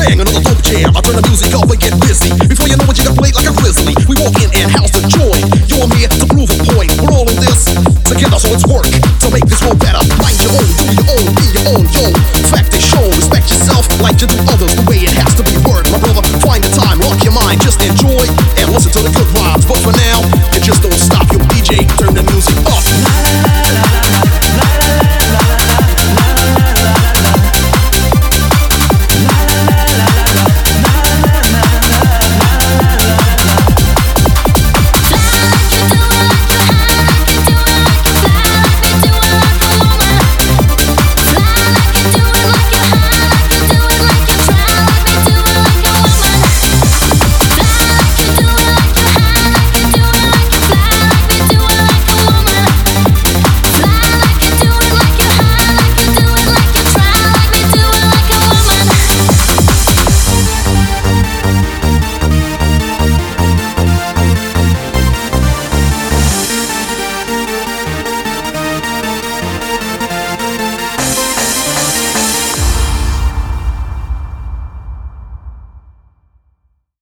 slang another folk jam. I turn the music off and get busy. Before you know it, you got played like a grizzly. We walk in and house the joint. You're here to prove a point. We're all in this together, so it's work to make this world better. Mind your own, do your own, be your own, yo. Fact is shown. Respect yourself like you do others the way it has to be worked.